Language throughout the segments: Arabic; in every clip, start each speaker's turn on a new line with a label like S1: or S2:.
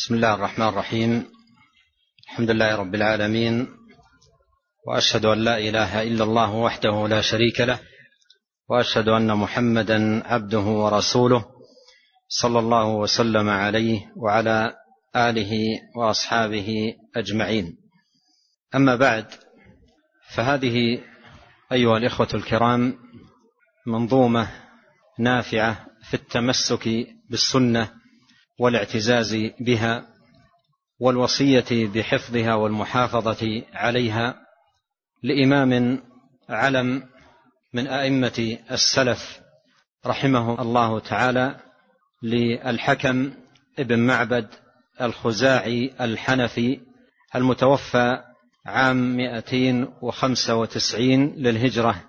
S1: بسم الله الرحمن الرحيم. الحمد لله رب العالمين وأشهد أن لا إله إلا الله وحده لا شريك له وأشهد أن محمدا عبده ورسوله صلى الله وسلم عليه وعلى آله وأصحابه أجمعين. أما بعد فهذه أيها الإخوة الكرام منظومة نافعة في التمسك بالسنة والاعتزاز بها والوصية بحفظها والمحافظة عليها لإمام علم من أئمة السلف رحمه الله تعالى للحكم ابن معبد الخزاعي الحنفي المتوفى عام 295 للهجرة.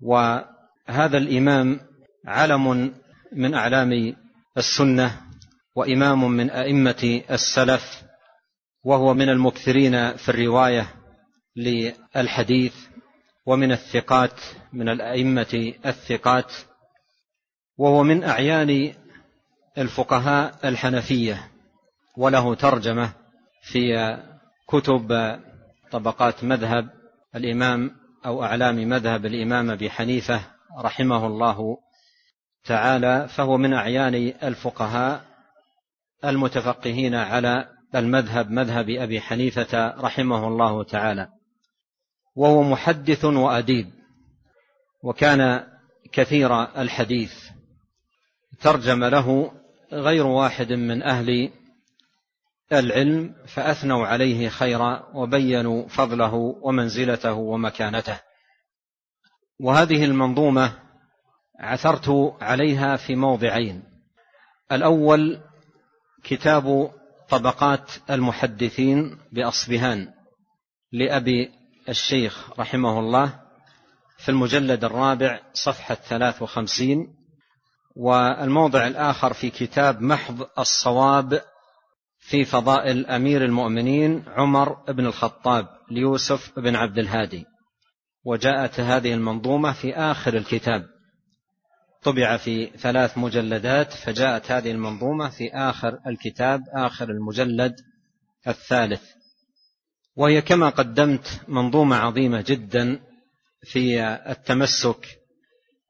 S1: وهذا الإمام علم من أعلام السنة وإمام من أئمة السلف وهو من المكثرين في الرواية للحديث ومن الثقات من الأئمة الثقات وهو من أعيان الفقهاء الحنفية وله ترجمة في كتب طبقات مذهب الإمام أو أعلام مذهب الإمام أبي حنيفة رحمه الله تعالى فهو من أعيان الفقهاء المتفقهين على المذهب مذهب أبي حنيفة رحمه الله تعالى. وهو محدث وأديب وكان كثير الحديث. ترجم له غير واحد من أهل العلم فأثنوا عليه خيرا وبينوا فضله ومنزلته ومكانته. وهذه المنظومة عثرت عليها في موضعين. الأول كتاب طبقات المحدثين بأصبهان لأبي الشيخ رحمه الله في المجلد الرابع ثلاث وخمسين والموضع الآخر في كتاب محض الصواب في فضائل أمير المؤمنين عمر بن الخطاب ليوسف بن عبد الهادي. وجاءت هذه المنظومة في آخر الكتاب. طبع في ثلاث مجلدات فجاءت هذه المنظومة في آخر الكتاب آخر المجلد الثالث. وهي كما قدمت منظومة عظيمة جدا في التمسك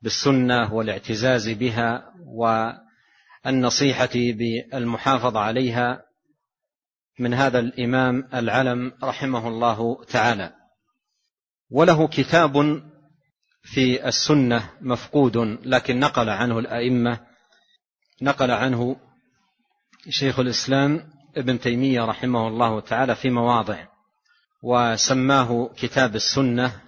S1: بالسنة والاعتزاز بها والنصيحة بالمحافظة عليها من هذا الإمام العلم رحمه الله تعالى. وله كتاب في السنة مفقود لكن نقل عنه الأئمة نقل عنه شيخ الإسلام ابن تيمية رحمه الله تعالى في مواضع وسماه كتاب السنة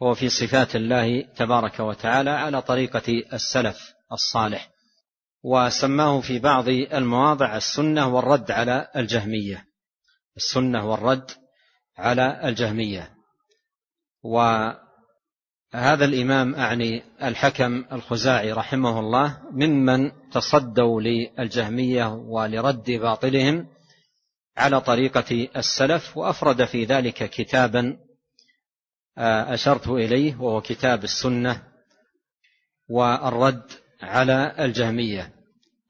S1: وهو في صفات الله تبارك وتعالى على طريقة السلف الصالح وسماه في بعض المواضع السنة والرد على الجهمية السنة والرد على الجهمية وهذا الإمام أعني الحكم الخزاعي رحمه الله ممن تصدوا للجهمية ولرد باطلهم على طريقة السلف وأفرد في ذلك كتابا آه، أشرت إليه وهو كتاب السنة والرد على الجهمية.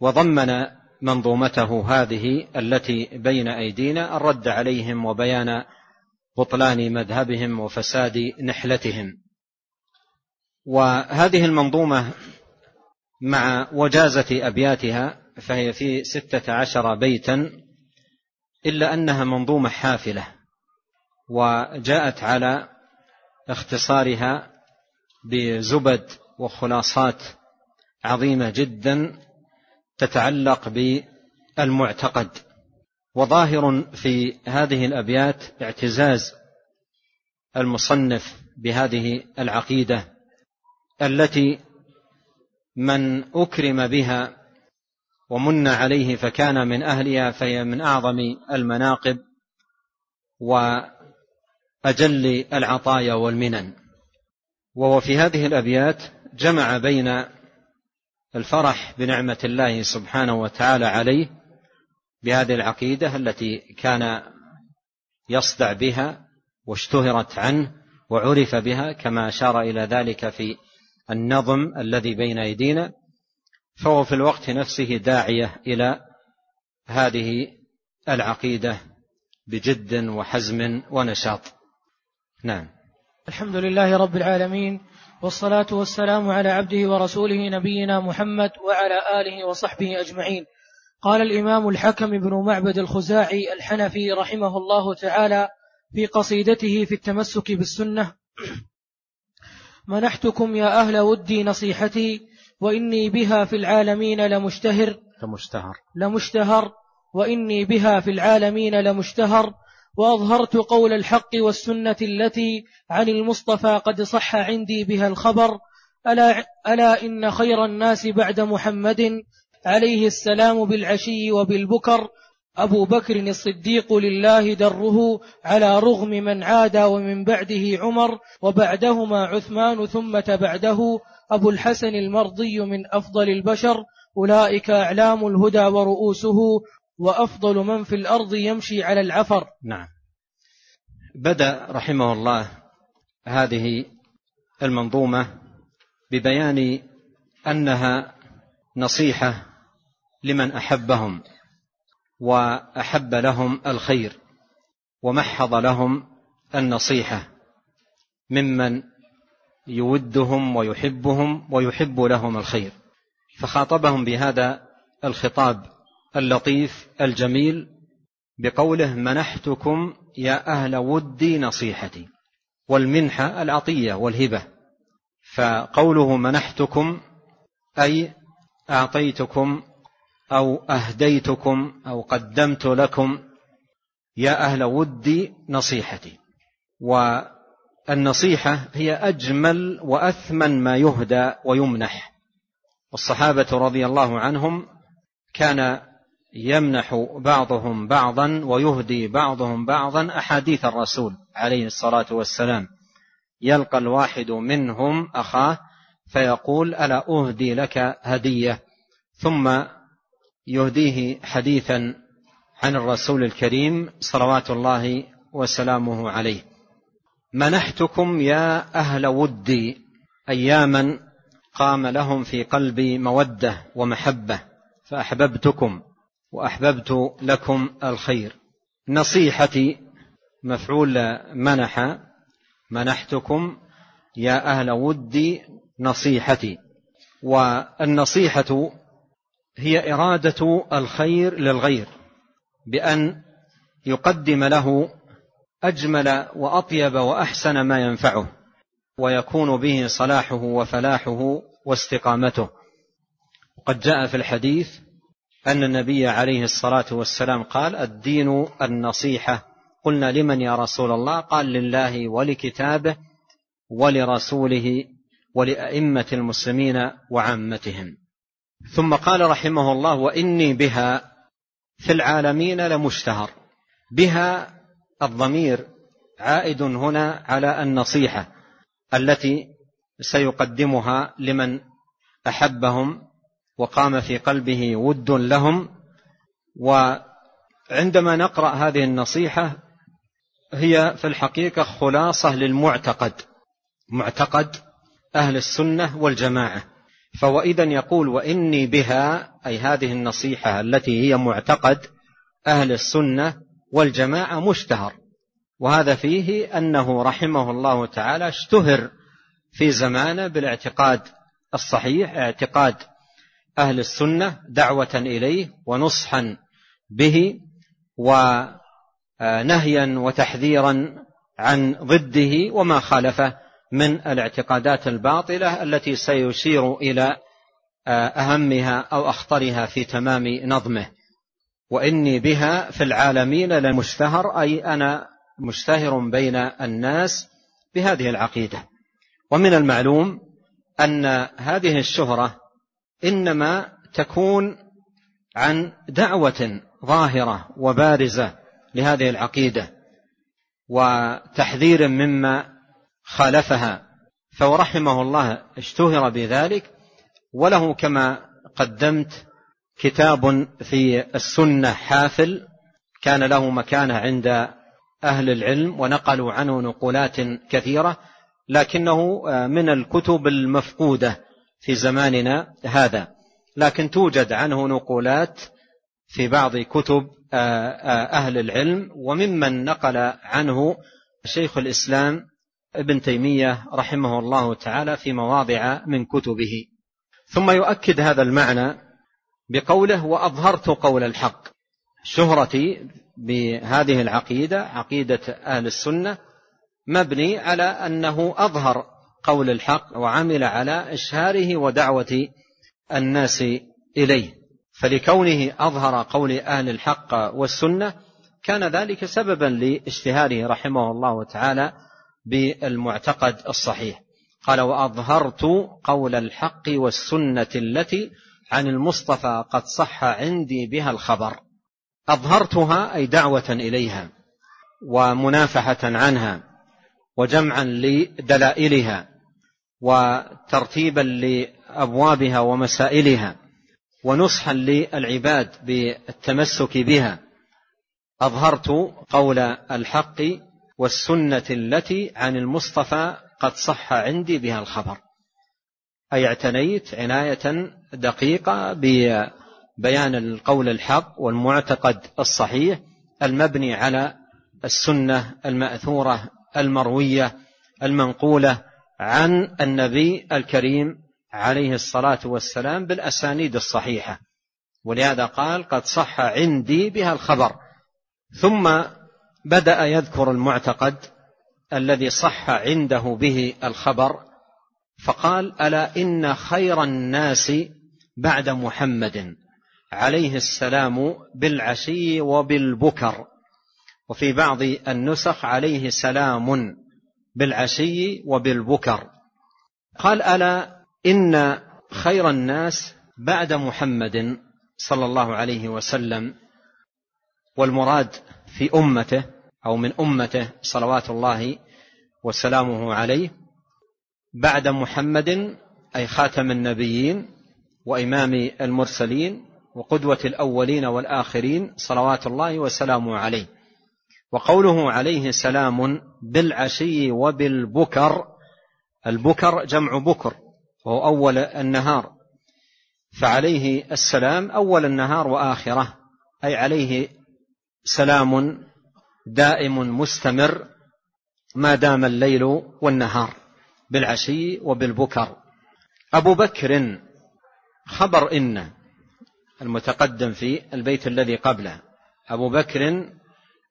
S1: وضمن منظومته هذه التي بين أيدينا الرد عليهم وبيان بطلان مذهبهم وفساد نحلتهم. وهذه المنظومة مع وجازة أبياتها فهي في ستة عشر بيتا إلا أنها منظومة حافلة وجاءت على اختصارها بزبد وخلاصات عظيمة جدا تتعلق بالمعتقد. وظاهر في هذه الأبيات اعتزاز المصنف بهذه العقيدة التي من أكرم بها ومن عليه فكان من أهلها فهي من أعظم المناقب وأجل العطايا والمنن. وهو في هذه الأبيات جمع بين الفرح بنعمة الله سبحانه وتعالى عليه بهذه العقيدة التي كان يصدع بها واشتهرت عنه وعرف بها كما أشار إلى ذلك في النظم الذي بين أيدينا فهو في الوقت نفسه داعية إلى هذه العقيدة بجد وحزم ونشاط. نعم.
S2: الحمد لله رب العالمين والصلاة والسلام على عبده ورسوله نبينا محمد وعلى آله وصحبه أجمعين. قال الإمام الحكم بن معبد الخزاعي الحنفي رحمه الله تعالى في قصيدته في التمسك بالسنة منحتكم يا أهل ودي نصيحتي وإني بها في العالمين لمشتهر.
S1: لمشتهر.
S2: لمشتهر. وإني بها في العالمين لمشتهر. وأظهرت قول الحق والسنة التي عن المصطفى قد صح عندي بها الخبر. ألا, ألا إن خير الناس بعد محمد. عليه السلام بالعشي وبالبكر. أبو بكر الصديق لله دره على رغم من عاد ومن بعده عمر وبعدهما عثمان ثم بعده أبو الحسن المرضي من أفضل البشر أولئك أعلام الهدى ورؤوسه وأفضل من في الأرض يمشي على العفر.
S1: نعم. بدأ رحمه الله هذه المنظومة ببيان أنها نصيحة لمن أحبهم. وأحب لهم الخير ومحض لهم النصيحة ممن يودهم ويحبهم ويحب لهم الخير. فخاطبهم بهذا الخطاب اللطيف الجميل بقوله منحتكم يا أهل ودي نصيحتي والمنحة العطية والهبة. فقوله منحتكم أي أعطيتكم أو أهديتكم أو قدمت لكم يا أهل ودي نصيحتي. والنصيحة هي أجمل وأثمن ما يهدى ويمنح. والصحابة رضي الله عنهم كان يمنح بعضهم بعضا ويهدي بعضهم بعضا أحاديث الرسول عليه الصلاة والسلام. يلقى الواحد منهم أخاه فيقول ألا أهدي لك هدية؟ ثم يهديه حديثا عن الرسول الكريم صلوات الله وسلامه عليه. منحتكم يا أهل ودي أياما قام لهم في قلبي مودة ومحبة فأحببتكم وأحببت لكم الخير. نصيحتي مفعول منح منحتكم يا أهل ودي نصيحتي. والنصيحة هي إرادة الخير للغير بأن يقدم له أجمل وأطيب وأحسن ما ينفعه ويكون به صلاحه وفلاحه واستقامته. قد جاء في الحديث أن النبي عليه الصلاة والسلام قال الدين النصيحة. قلنا لمن يا رسول الله؟ قال لله ولكتابه ولرسوله ولأئمة المسلمين وعامتهم. ثم قال رحمه الله وإني بها في العالمين لمشتهر. بها الضمير عائد هنا على النصيحة التي سيقدمها لمن أحبهم وقام في قلبه ود لهم. وعندما نقرأ هذه النصيحة هي في الحقيقة خلاصة للمعتقد معتقد أهل السنة والجماعة. فهو إذا يقول وإني بها أي هذه النصيحة التي هي معتقد أهل السنة والجماعة مشتهر. وهذا فيه أنه رحمه الله تعالى اشتهر في زمانه بالاعتقاد الصحيح اعتقاد أهل السنة دعوة إليه ونصحا به ونهيا وتحذيرا عن ضده وما خالفه. من الاعتقادات الباطلة التي سيشير إلى أهمها أو أخطرها في تمام نظمه. وإني بها في العالمين لمشتهر أي أنا مشتهر بين الناس بهذه العقيدة. ومن المعلوم أن هذه الشهرة إنما تكون عن دعوة ظاهرة وبارزة لهذه العقيدة وتحذير مما خالفها فورحمه الله اشتهر بذلك وله كما قدمت كتاب في السنة حافل كان له مكانة عند أهل العلم ونقلوا عنه نقولات كثيرة لكنه من الكتب المفقودة في زماننا هذا. لكن توجد عنه نقولات في بعض كتب أهل العلم وممن نقل عنه شيخ الإسلام ابن تيمية رحمه الله تعالى في مواضع من كتبه. ثم يؤكد هذا المعنى بقوله وأظهرت قول الحق. شهرتي بهذه العقيدة عقيدة أهل السنة مبني على أنه أظهر قول الحق وعمل على إشهاره ودعوة الناس إليه. فلكونه أظهر قول أهل الحق والسنة كان ذلك سببا لاشتهاره رحمه الله تعالى بالمعتقد الصحيح. قال وأظهرت قول الحق والسنة التي عن المصطفى قد صح عندي بها الخبر. أظهرتها أي دعوة إليها ومنافحة عنها وجمعا لدلائلها وترتيبا لأبوابها ومسائلها ونصحا للعباد بالتمسك بها أظهرت قول الحق والسنة التي عن المصطفى قد صح عندي بها الخبر. أي اعتنيت عناية دقيقة ببيان القول الحق والمعتقد الصحيح المبني على السنة المأثورة المروية المنقولة عن النبي الكريم عليه الصلاة والسلام بالأسانيد الصحيحة. ولهذا قال قد صح عندي بها الخبر. ثم بدأ يذكر المعتقد الذي صح عنده به الخبر فقال ألا إن خير الناس بعد محمد؟ عليه السلام بالعشي وبالبكر. وفي بعض النسخ عليه سلام بالعشي وبالبكر. قال ألا إن خير الناس بعد محمد صلى الله عليه وسلم؟ والمراد في أمته أو من أمته صلوات الله وسلامه عليه بعد محمد أي خاتم النبيين وإمام المرسلين وقدوة الأولين والآخرين صلوات الله وسلامه عليه. وقوله عليه سلام بالعشي وبالبكر البكر جمع بكر وهو أول النهار. فعليه السلام أول النهار وآخرة أي عليه سلام دائم مستمر ما دام الليل والنهار بالعشي وبالبكر. أبو بكر خبر إن المتقدم في البيت الذي قبله. أبو بكر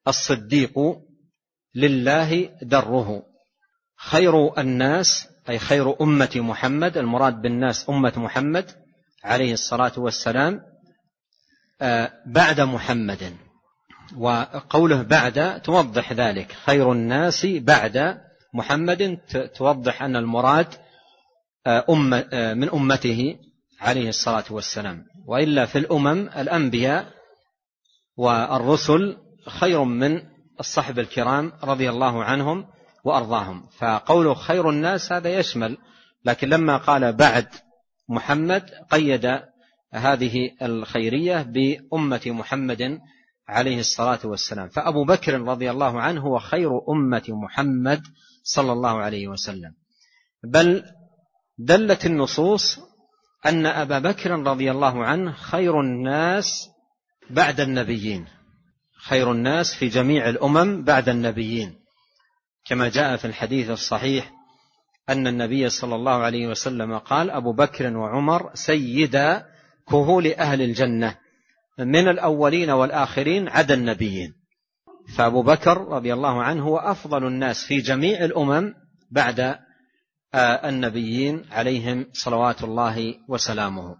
S1: الصديق لله دره. خير الناس أي خير أمة محمد المراد بالناس أمة محمد عليه الصلاة والسلام آه، بعد محمد. وقوله بعد توضح ذلك. خير الناس بعد محمد. توضح أن المراد آه، أمة آه، من أمته عليه الصلاة والسلام. وإلا في الأمم الأنبياء والرسل خير من الصحب الكرام رضي الله عنهم وأرضاهم. فقوله خير الناس هذا يشمل لكن لما قال بعد محمد قيد هذه الخيرية بأمة محمد عليه الصلاة والسلام. فأبو بكر رضي الله عنه هو خير أمة محمد صلى الله عليه وسلم. بل دلت النصوص أن أبا بكر رضي الله عنه خير الناس بعد النبيين. خير الناس في جميع الأمم بعد النبيين. كما جاء في الحديث الصحيح أن النبي صلى الله عليه وسلم قال أبو بكر وعمر سيدا كهول أهل الجنة. من الأولين والآخرين عدا النبيين. فأبو بكر رضي الله عنه هو أفضل الناس في جميع الأمم بعد آه، النبيين عليهم صلوات الله وسلامه.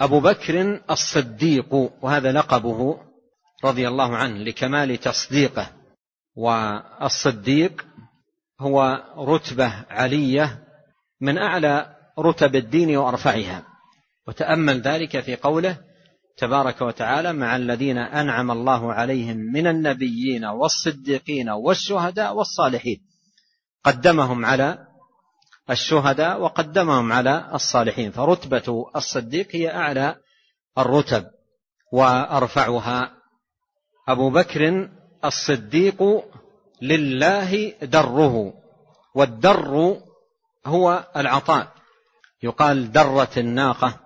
S1: أبو بكر الصديق وهذا لقبه رضي الله عنه لكمال تصديقه. والصديق هو رتبة علية من أعلى رتب الدين وأرفعها. وتأمل ذلك في قوله تبارك وتعالى مع الذين أنعم الله عليهم من النبيين والصديقين والشهداء والصالحين. قدمهم على الشهداء وقدمهم على الصالحين. فرتبة الصديق هي أعلى الرتب وأرفعها أبو بكر الصديق لله دره والدر هو العطاء. يقال درت الناقة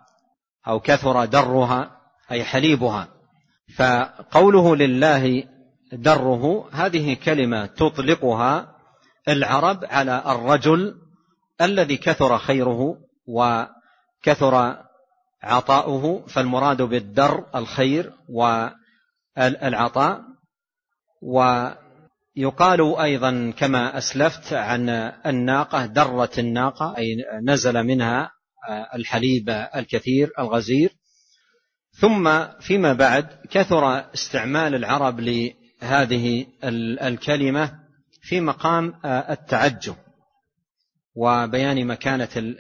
S1: أو كثر درها. أي حليبها. فقوله لله دره هذه كلمة تطلقها العرب على الرجل الذي كثر خيره وكثر عطاؤه فالمراد بالدر الخير والعطاء. ويقال أيضا كما أسلفت عن الناقة درت الناقة أي نزل منها الحليب الكثير الغزير. ثم فيما بعد كثر استعمال العرب لهذه الكلمة في مقام التعجب وبيان مكانة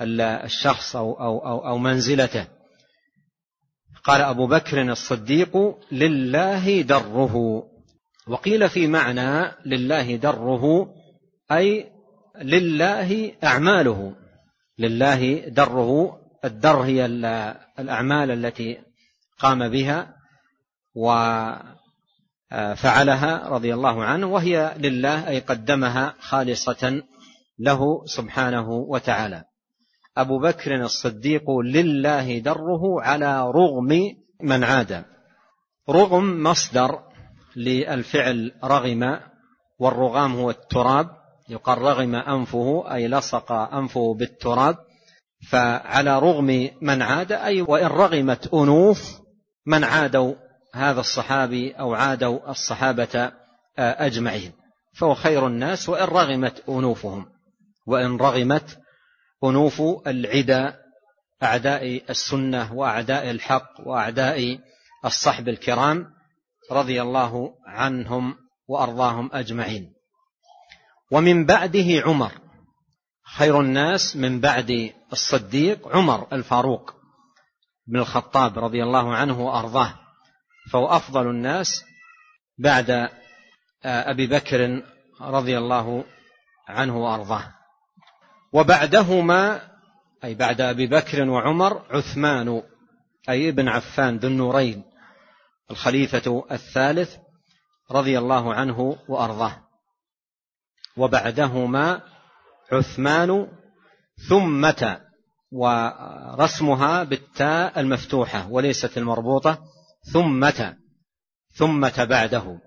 S1: الشخص أو, أو, أو, أو منزلته. قال أبو بكر الصديق لله دره. وقيل في معنى لله دره أي لله أعماله. لله دره الدر هي الأعمال التي قام بها وفعلها رضي الله عنه وهي لله أي قدمها خالصة له سبحانه وتعالى. أبو بكر الصديق لله دره على رغم من عاد. رغم مصدر للفعل رغم والرغام هو التراب يقال رغم أنفه أي لصق أنفه بالتراب. فعلى رغم من عاد أي وإن رغمت أنوف من عادوا هذا الصحابي أو عادوا الصحابة أجمعين. فهو خير الناس وإن رغمت أنوفهم. وإن رغمت أنوف العدا أعداء السنة وأعداء الحق وأعداء الصحب الكرام رضي الله عنهم وأرضاهم أجمعين. ومن بعده عمر. خير الناس من بعد الصديق عمر الفاروق بن الخطاب رضي الله عنه وأرضاه فهو أفضل الناس بعد أبي بكر رضي الله عنه وأرضاه. وبعدهما أي بعد أبي بكر وعمر عثمان أي ابن عفان ذو النورين الخليفة الثالث رضي الله عنه وأرضاه. وبعدهما عثمان ثمة ورسمها بالتاء المفتوحة وليست المربوطة. ثمة ثمة بعده.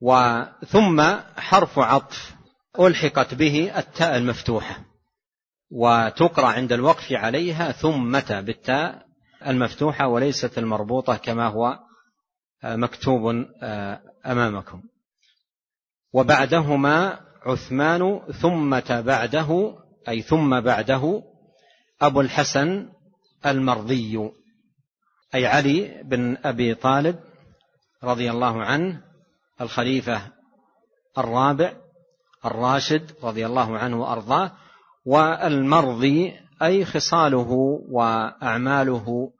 S1: وثم حرف عطف ألحقت به التاء المفتوحة. وتقرأ عند الوقف عليها ثمة بالتاء المفتوحة وليست المربوطة كما هو مكتوب أمامكم. وبعدهما عثمان ثم بعده أي ثم بعده أبو الحسن المرضي أي علي بن أبي طالب رضي الله عنه الخليفة الرابع الراشد رضي الله عنه وأرضاه والمرضي أي خصاله وأعماله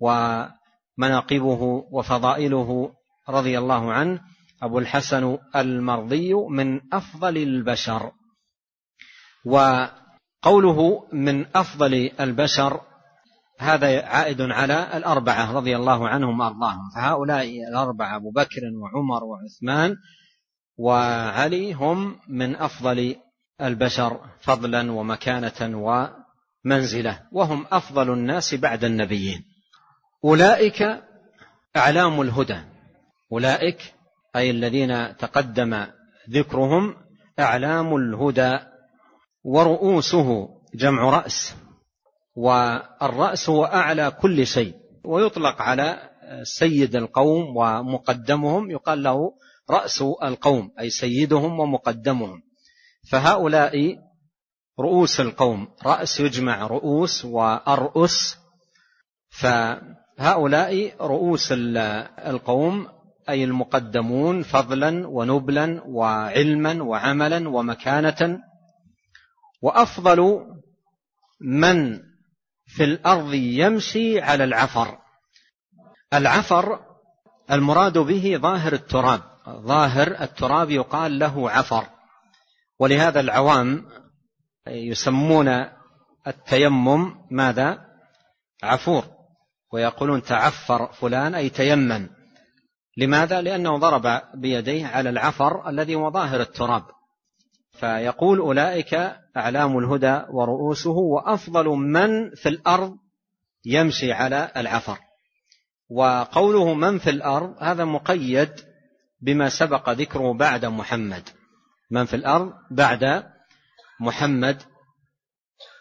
S1: ومناقبه وفضائله رضي الله عنه أبو الحسن المرضي من أفضل البشر. وقوله من أفضل البشر هذا عائد على الأربعة رضي الله عنهم وأرضاهم. فهؤلاء الأربعة أبو بكر وعمر وعثمان وعلي هم من أفضل البشر فضلا ومكانة ومنزلة وهم أفضل الناس بعد النبيين. أولئك أعلام الهدى. أولئك أي الذين تقدم ذكرهم أعلام الهدى ورؤوسه جمع رأس والرأس هو أعلى كل شيء ويطلق على سيد القوم ومقدمهم يقال له رأس القوم أي سيدهم ومقدمهم. فهؤلاء رؤوس القوم رأس يجمع رؤوس وأرؤس فهؤلاء رؤوس القوم أي المقدمون فضلا ونبلا وعلما وعملا ومكانة. وأفضل من في الأرض يمشي على العفر. العفر المراد به ظاهر التراب. ظاهر التراب يقال له عفر. ولهذا العوام يسمون التيمم ماذا؟ عفور. ويقولون تعفر فلان أي تيمم. لماذا؟ لأنه ضرب بيديه على العفر الذي هو ظاهر التراب. فيقول أولئك أعلام الهدى ورؤوسه وأفضل من في الأرض يمشي على العفر. وقوله من في الأرض هذا مقيد بما سبق ذكره بعد محمد. من في الأرض بعد محمد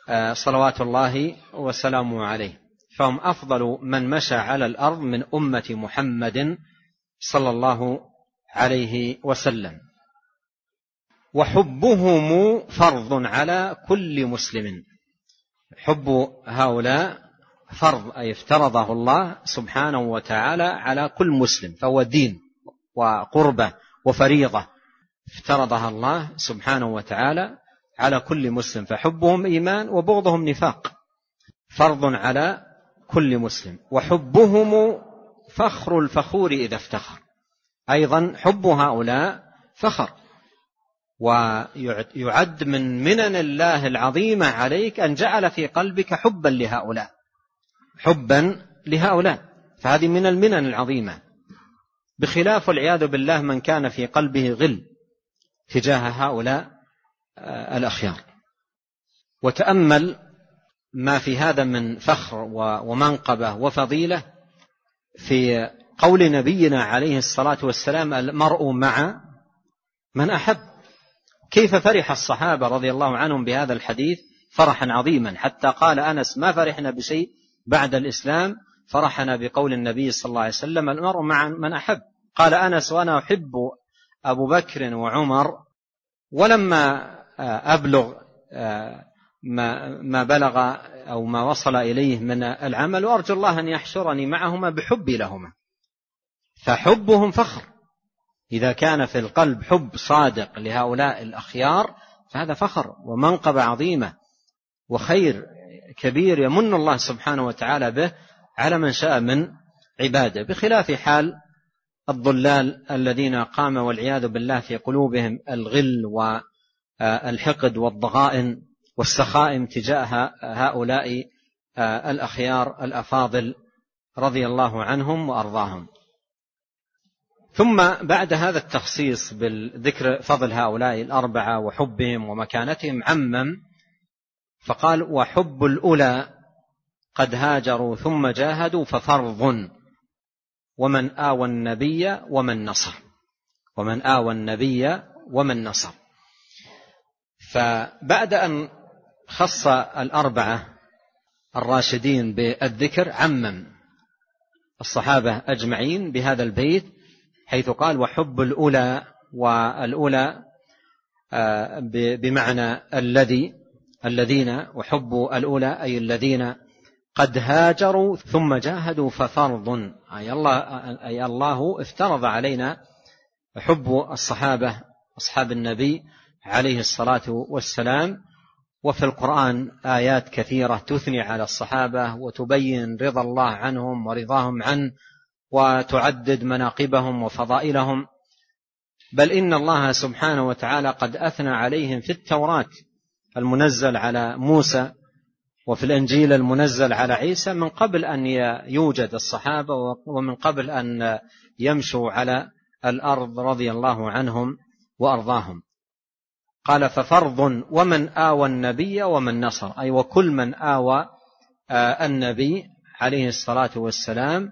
S1: آه، صلوات الله وسلامه عليه. فهم أفضل من مشى على الأرض من أمة محمد صلى الله عليه وسلم. وحبهم فرض على كل مسلم. حب هؤلاء فرض أي افترضه الله سبحانه وتعالى على كل مسلم فهو دين وقربة وفريضة. افترضها الله سبحانه وتعالى على كل مسلم فحبهم إيمان وبغضهم نفاق. فرض على كل مسلم. وحبهم فخر الفخور إذا افتخر. أيضا حب هؤلاء فخر. ويعد من منن الله العظيمة عليك أن جعل في قلبك حبا لهؤلاء. حبا لهؤلاء. فهذه من المنن العظيمة. بخلاف والعياذ بالله من كان في قلبه غل تجاه هؤلاء آه، الأخيار. وتأمل ما في هذا من فخر ومنقبة وفضيلة في قول نبينا عليه الصلاة والسلام المرء مع من أحب. كيف فرح الصحابة رضي الله عنهم بهذا الحديث؟ فرحا عظيما. حتى قال أنس ما فرحنا بشيء بعد الإسلام فرحنا بقول النبي صلى الله عليه وسلم المرء مع من أحب. قال أنس وأنا أحب أبو بكر وعمر ولما أبلغ ما ما بلغ أو ما وصل إليه من العمل وأرجو الله أن يحشرني معهما بحبي لهما. فحبهم فخر. إذا كان في القلب حب صادق لهؤلاء الأخيار فهذا فخر ومنقبة عظيمة وخير كبير يمن الله سبحانه وتعالى به على من شاء من عباده. بخلاف حال الضلال الذين قام والعياذ بالله في قلوبهم الغل والحقد والضغائن والسخائم تجاه هؤلاء الأخيار الأفاضل رضي الله عنهم وأرضاهم. ثم بعد هذا التخصيص بالذكر فضل هؤلاء الأربعة وحبهم ومكانتهم عمم فقال وحب الأولى قد هاجروا ثم جاهدوا ففرض ومن آوى النبي ومن نصر ومن آوى النبي ومن نصر. فبعد أن خص الأربعة الراشدين بالذكر عمم الصحابة أجمعين بهذا البيت حيث قال وحب الأولى والأولى آه، بمعنى الذي الذين وحب الأولى أي الذين قد هاجروا ثم جاهدوا ففرض. أي الله, أي الله افترض علينا حب الصحابة أصحاب النبي عليه الصلاة والسلام. وفي القرآن آيات كثيرة تثني على الصحابة وتبين رضا الله عنهم ورضاهم عنه وتعدد مناقبهم وفضائلهم. بل إن الله سبحانه وتعالى قد أثنى عليهم في التوراة المنزل على موسى وفي الإنجيل المنزل على عيسى من قبل أن يوجد الصحابة ومن قبل أن يمشوا على الأرض رضي الله عنهم وأرضاهم. قال ففرض ومن آوى النبي ومن نصر. أي وكل من آوى آه، النبي عليه الصلاة والسلام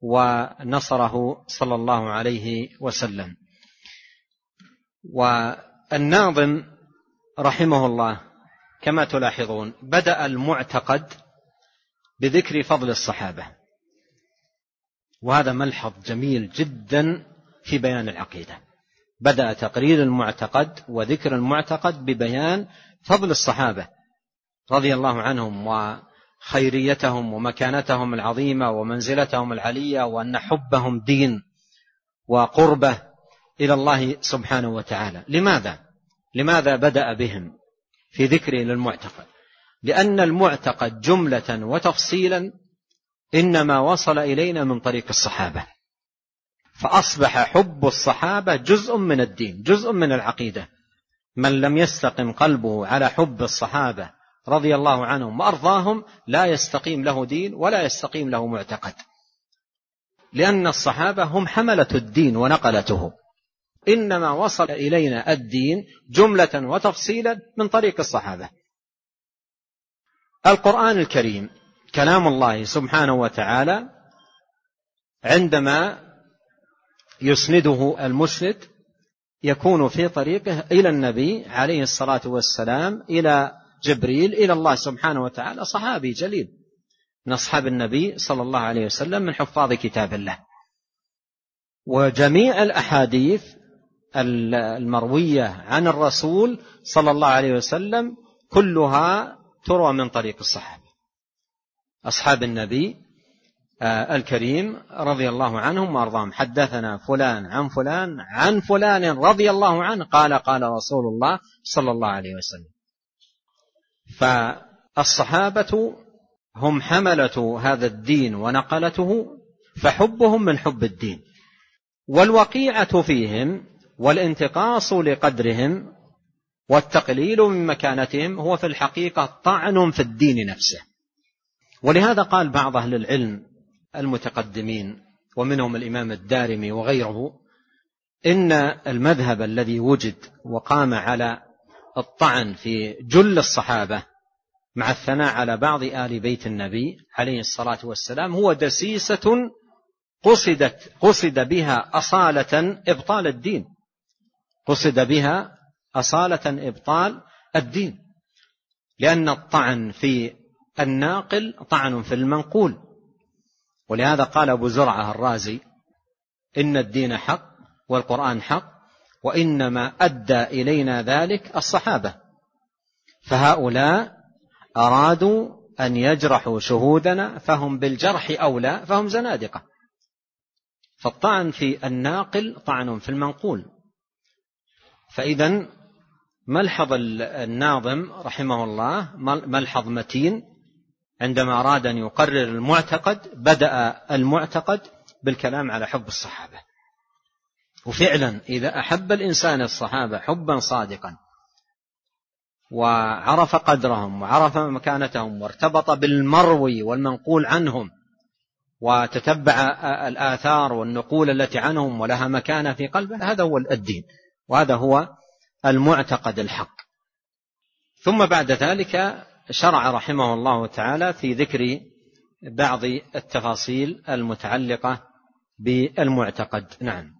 S1: ونصره صلى الله عليه وسلم. والناظم رحمه الله كما تلاحظون بدأ المعتقد بذكر فضل الصحابة. وهذا ملحظ جميل جدا في بيان العقيدة. بدأ تقرير المعتقد وذكر المعتقد ببيان فضل الصحابة رضي الله عنهم وخيريتهم ومكانتهم العظيمة ومنزلتهم العلية وأن حبهم دين وقربة إلى الله سبحانه وتعالى. لماذا؟ لماذا بدأ بهم في ذكره للمعتقد؟ لأن المعتقد جملة وتفصيلا إنما وصل إلينا من طريق الصحابة. فأصبح حب الصحابة جزء من الدين جزء من العقيدة. من لم يستقم قلبه على حب الصحابة رضي الله عنهم وأرضاهم لا يستقيم له دين ولا يستقيم له معتقد. لأن الصحابة هم حملة الدين ونقلته. إنما وصل إلينا الدين جملة وتفصيلا من طريق الصحابة. القرآن الكريم كلام الله سبحانه وتعالى عندما يسنده المسند يكون في طريقه إلى النبي عليه الصلاة والسلام إلى جبريل إلى الله سبحانه وتعالى صحابي جليل. من أصحاب النبي صلى الله عليه وسلم من حفاظ كتاب الله. وجميع الأحاديث المروية عن الرسول صلى الله عليه وسلم كلها تروى من طريق الصحابة. أصحاب النبي الكريم رضي الله عنهم وأرضاهم. حدثنا فلان عن فلان عن فلان رضي الله عنه. قال قال رسول الله صلى الله عليه وسلم. فالصحابة هم حملة هذا الدين ونقلته فحبهم من حب الدين. والوقيعة فيهم والانتقاص لقدرهم والتقليل من مكانتهم هو في الحقيقة طعن في الدين نفسه. ولهذا قال بعض أهل العلم المتقدمين ومنهم الإمام الدارمي وغيره إن المذهب الذي وجد وقام على الطعن في جل الصحابة مع الثناء على بعض آل بيت النبي عليه الصلاة والسلام هو دسيسة قصدت قصد بها أصالة إبطال الدين. قصد بها أصالة إبطال الدين. لأن الطعن في الناقل طعن في المنقول. ولهذا قال أبو زرعة الرازي إن الدين حق والقرآن حق وإنما أدى إلينا ذلك الصحابة. فهؤلاء أرادوا أن يجرحوا شهودنا فهم بالجرح أولى فهم زنادقة. فالطعن في الناقل طعن في المنقول. فإذا ملحظ الناظم رحمه الله ملحظ متين؟ عندما أراد أن يقرر المعتقد بدأ المعتقد بالكلام على حب الصحابة. وفعلا إذا أحب الإنسان الصحابة حبا صادقا وعرف قدرهم وعرف مكانتهم وارتبط بالمروي والمنقول عنهم وتتبع الآثار والنقول التي عنهم ولها مكانة في قلبه هذا هو الدين وهذا هو المعتقد الحق. ثم بعد ذلك شرع رحمه الله تعالى في ذكر بعض التفاصيل المتعلقة بالمعتقد. نعم.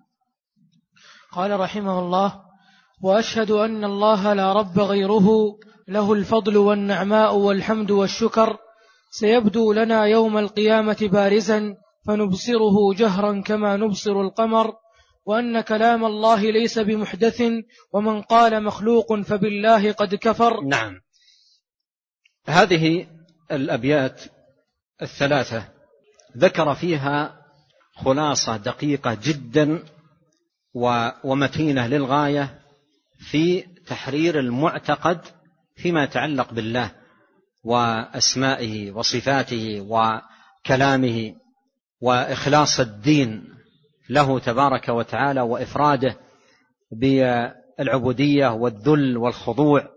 S2: قال رحمه الله وأشهد أن الله لا رب غيره له الفضل والنعماء والحمد والشكر سيبدو لنا يوم القيامة بارزا فنبصره جهرا كما نبصر القمر وأن كلام الله ليس بمحدث ومن قال مخلوق فبالله قد كفر.
S1: نعم. هذه الأبيات الثلاثة ذكر فيها خلاصة دقيقة جدا ومتينة للغاية في تحرير المعتقد فيما يتعلق بالله وأسمائه وصفاته وكلامه وإخلاص الدين له تبارك وتعالى وإفراده بالعبودية والذل والخضوع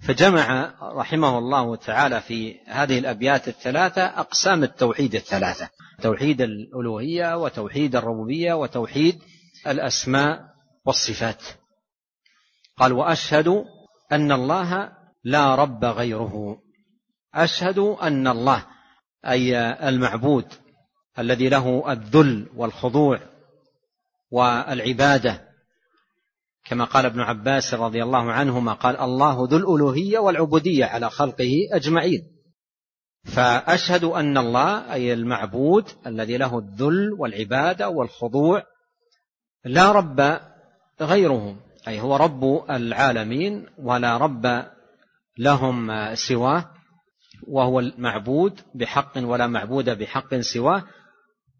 S1: فجمع رحمه الله تعالى في هذه الأبيات الثلاثة أقسام التوحيد الثلاثة. توحيد الألوهية وتوحيد الربوبية وتوحيد الأسماء والصفات. قال وأشهد أن الله لا رب غيره. أشهد أن الله أي المعبود الذي له الذل والخضوع والعبادة كما قال ابن عباس رضي الله عنهما قال الله ذو الألوهية والعبودية على خلقه أجمعين. فأشهد أن الله أي المعبود الذي له الذل والعبادة والخضوع لا رب غيره أي هو رب العالمين ولا رب لهم سواه وهو المعبود بحق ولا معبود بحق سواه.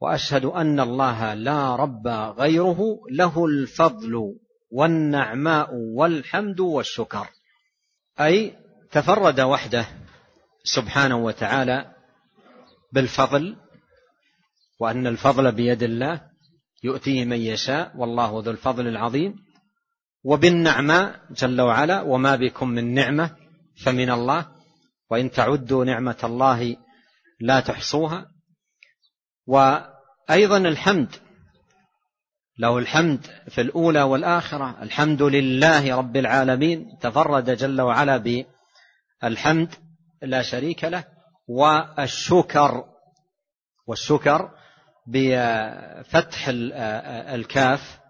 S1: وأشهد أن الله لا رب غيره له الفضل والنعماء والحمد والشكر. أي تفرد وحده سبحانه وتعالى بالفضل وأن الفضل بيد الله يؤتيه من يشاء والله ذو الفضل العظيم. وبالنعماء جل وعلا وما بكم من نعمة فمن الله وإن تعدوا نعمة الله لا تحصوها. وأيضا الحمد له الحمد في الأولى والآخرة. الحمد لله رب العالمين. تفرد جل وعلا بالحمد لا شريك له والشكر والشكر بفتح الكاف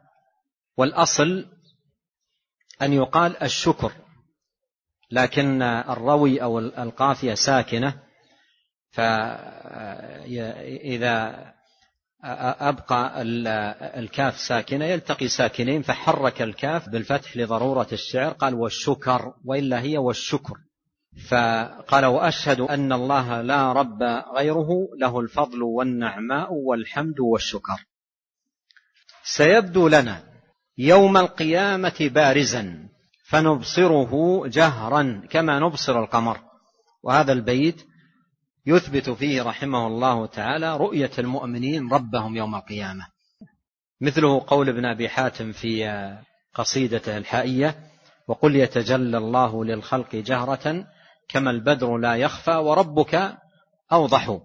S1: والأصل أن يقال الشكر. لكن الروي أو القافية ساكنة فإذا أبقى الكاف ساكنة يلتقي ساكنين فحرك الكاف بالفتح لضرورة الشعر قال والشكر وإلا هي والشكر. فقال وأشهد أن الله لا رب غيره له الفضل والنعماء والحمد والشكر. سيبدو لنا يوم القيامة بارزا فنبصره جهرا كما نبصر القمر. وهذا البيت يثبت فيه رحمه الله تعالى رؤية المؤمنين ربهم يوم القيامة. مثله قول ابن أبي حاتم في قصيدته الحائية وقل يتجلى الله للخلق جهرة كما البدر لا يخفى وربك أوضح.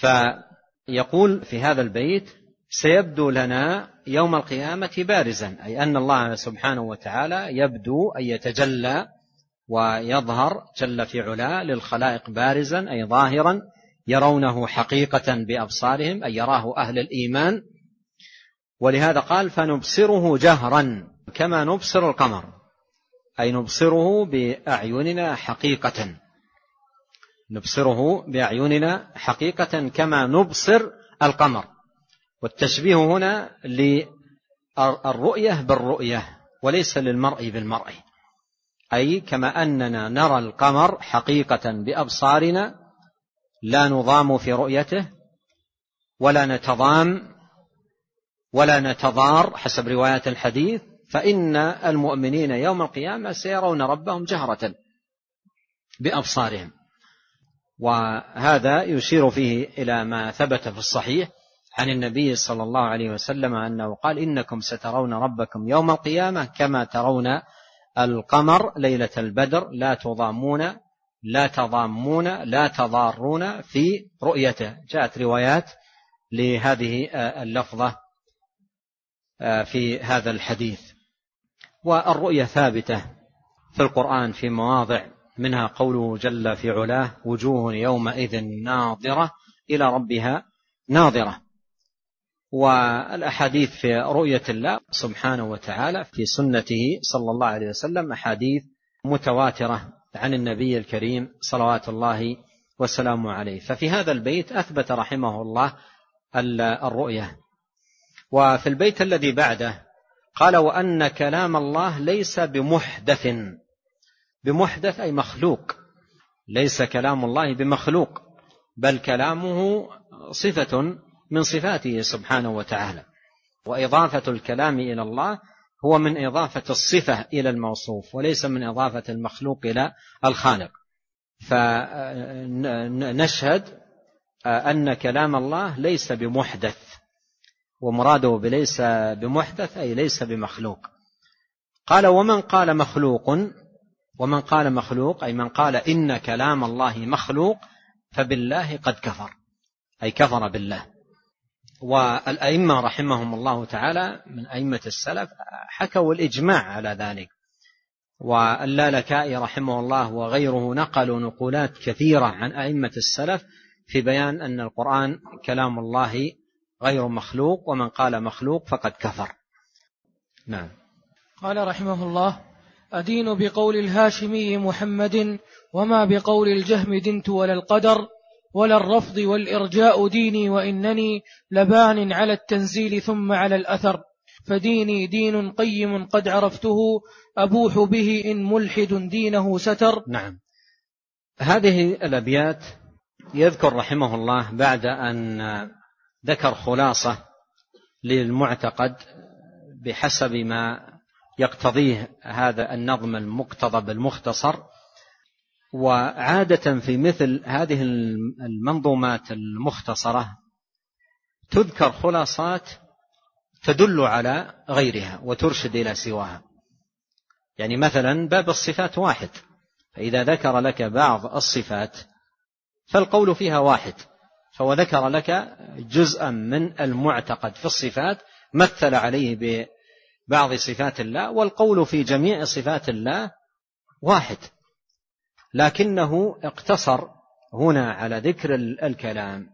S1: فيقول في هذا البيت سيبدو لنا يوم القيامة بارزا أي أن الله سبحانه وتعالى يبدو أن يتجلى ويظهر جل في علاه للخلائق بارزا أي ظاهرا يرونه حقيقة بأبصارهم أي يراه أهل الإيمان. ولهذا قال فنبصره جهرا كما نبصر القمر. أي نبصره بأعيننا حقيقة. نبصره بأعيننا حقيقة كما نبصر القمر. والتشبيه هنا للرؤية بالرؤية وليس للمرء بالمرء. أي كما أننا نرى القمر حقيقة بأبصارنا لا نضام في رؤيته ولا نتضام ولا نتضار حسب روايات الحديث فإن المؤمنين يوم القيامة سيرون ربهم جهرة بأبصارهم. وهذا يشير فيه إلى ما ثبت في الصحيح عن النبي صلى الله عليه وسلم أنه قال إنكم سترون ربكم يوم القيامة كما ترون القمر ليلة البدر لا تضامون لا تضامون لا تضارون في رؤيته. جاءت روايات لهذه اللفظة في هذا الحديث. والرؤية ثابتة في القرآن في مواضع منها قوله جل في علاه وجوه يومئذ ناظرة إلى ربها ناظرة. والأحاديث في رؤية الله سبحانه وتعالى في سنته صلى الله عليه وسلم أحاديث متواترة عن النبي الكريم صلوات الله وسلامه عليه. ففي هذا البيت أثبت رحمه الله الرؤية. وفي البيت الذي بعده قال وأن كلام الله ليس بمحدث. بمحدث أي مخلوق. ليس كلام الله بمخلوق بل كلامه صفة من صفاته سبحانه وتعالى. وإضافة الكلام إلى الله هو من إضافة الصفة إلى الموصوف وليس من إضافة المخلوق إلى الخالق. فنشهد أن كلام الله ليس بمحدث ومراده بليس بمحدث أي ليس بمخلوق. قال ومن قال مخلوق؟ ومن قال مخلوق أي من قال إن كلام الله مخلوق فبالله قد كفر أي كفر بالله. والأئمة رحمهم الله تعالى من أئمة السلف حكوا الإجماع على ذلك. واللالكائي رحمه الله وغيره نقلوا نقولات كثيرة عن أئمة السلف في بيان أن القرآن كلام الله غير مخلوق ومن قال مخلوق فقد كفر. نعم.
S2: قال رحمه الله أدين بقول الهاشمي محمد وما بقول الجهم دنت ولا القدر ولا الرفض والإرجاء ديني وإنني لبان على التنزيل ثم على الأثر. فديني دين قيم قد عرفته أبوح به إن ملحد دينه ستر.
S1: نعم. هذه الأبيات يذكر رحمه الله بعد أن ذكر خلاصة للمعتقد بحسب ما يقتضيه هذا النظم المقتضب المختصر وعادة في مثل هذه المنظومات المختصرة تذكر خلاصات تدل على غيرها وترشد إلى سواها. يعني مثلا باب الصفات واحد فإذا ذكر لك بعض الصفات فالقول فيها واحد فهو ذكر لك جزءا من المعتقد في الصفات مثل عليه ببعض صفات الله والقول في جميع صفات الله واحد. لكنه اقتصر هنا على ذكر الكلام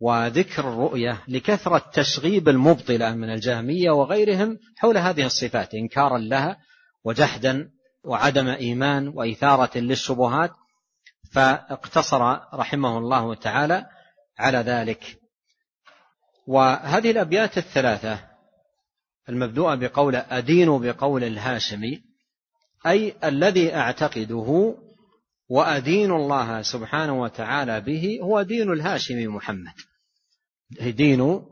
S1: وذكر الرؤية لكثرة تشغيب المبطلة من الجهمية وغيرهم حول هذه الصفات إنكارا لها وجحدا وعدم إيمان وإثارة للشبهات فاقتصر رحمه الله تعالى على ذلك. وهذه الأبيات الثلاثة المبدوءة بقول أدين بقول الهاشمي أي الذي أعتقده وأدين الله سبحانه وتعالى به هو دين الهاشمي محمد. دين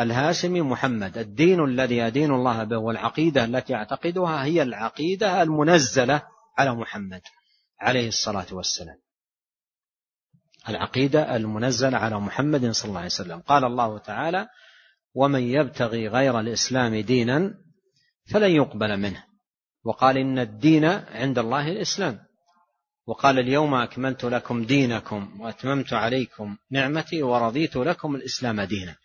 S1: الهاشمي محمد. الدين الذي أدين الله به والعقيدة التي أعتقدها هي العقيدة المنزلة على محمد عليه الصلاة والسلام. العقيدة المنزلة على محمد صلى الله عليه وسلم. قال الله تعالى ومن يبتغي غير الإسلام دينا فلن يقبل منه. وقال إن الدين عند الله الإسلام. وقال اليوم أكملت لكم دينكم وأتممت عليكم نعمتي ورضيت لكم الإسلام دينا.